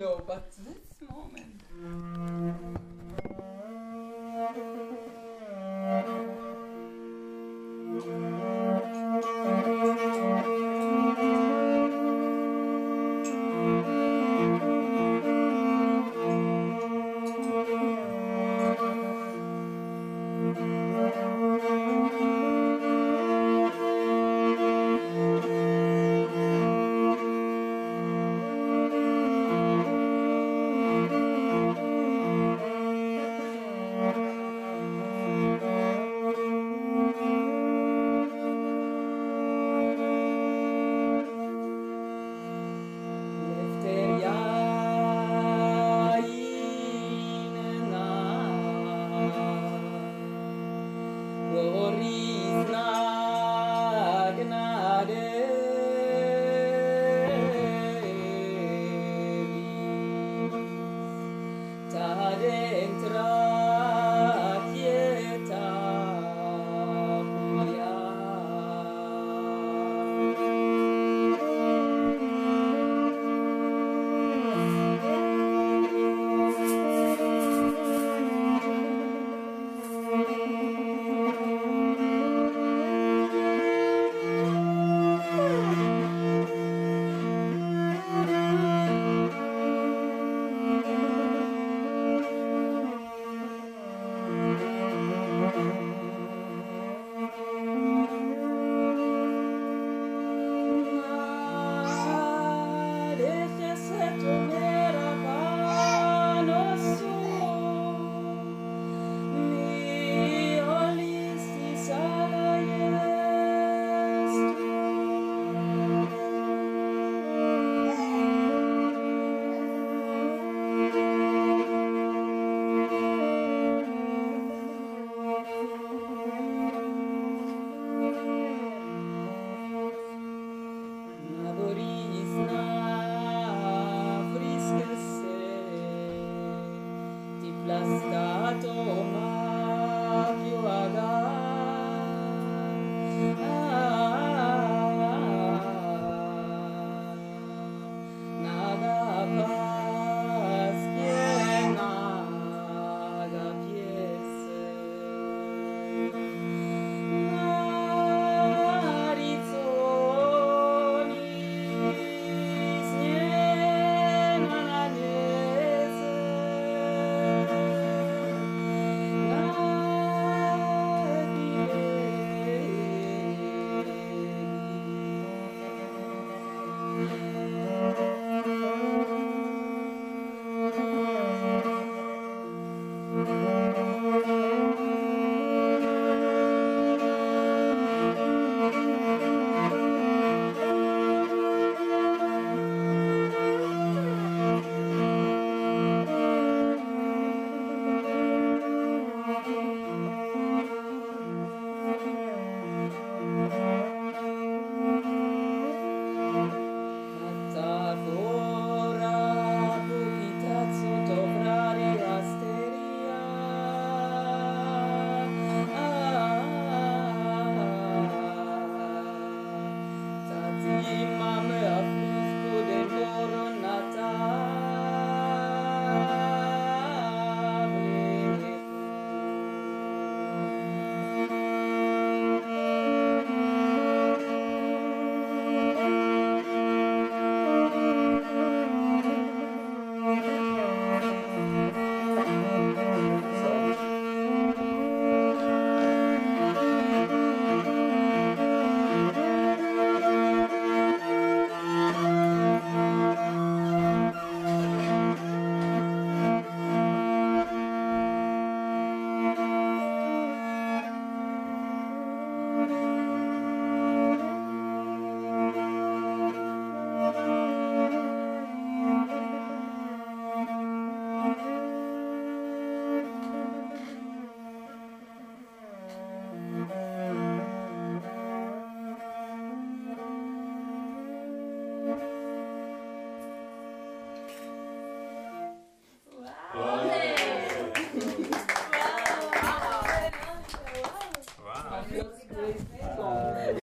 No, but Yeah. ラスタート Amen.